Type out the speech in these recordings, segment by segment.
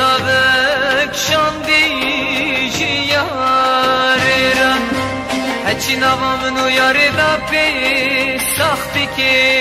نبک شاندیش یارم هچی نوامنو یاری دا پی سختی که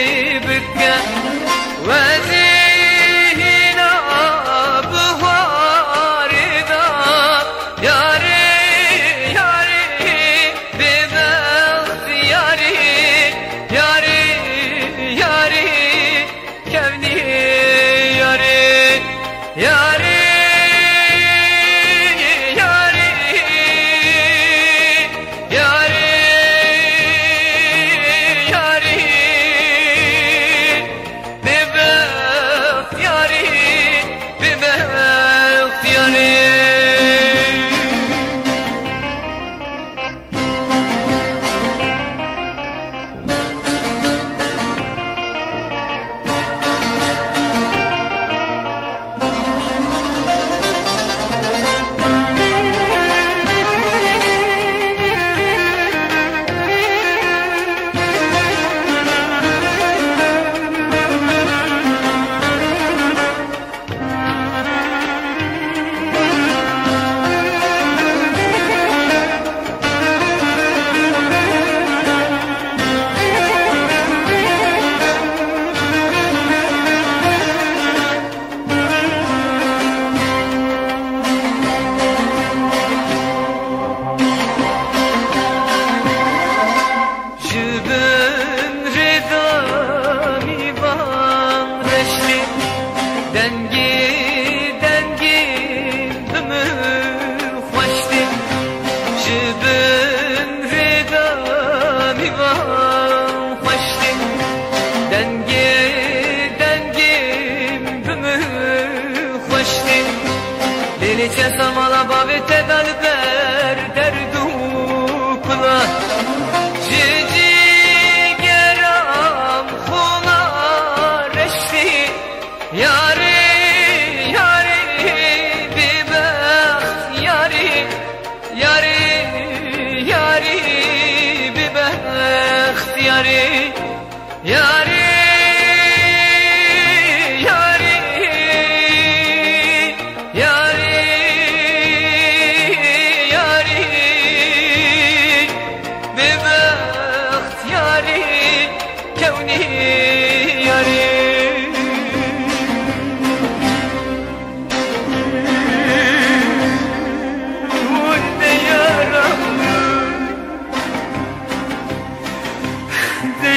Delice samala babete dalber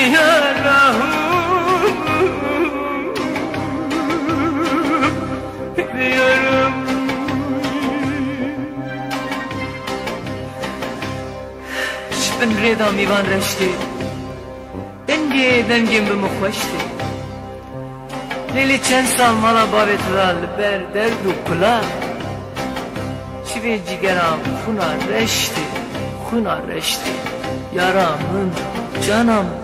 Yarahım Gidiyorum Ich bin Reda mi wann rechte Denn die dann gehen wir noch rechte Lili çen salmala babet ral ber der dukla Çivi cigeram huna reşti huna reşti yaramın canım.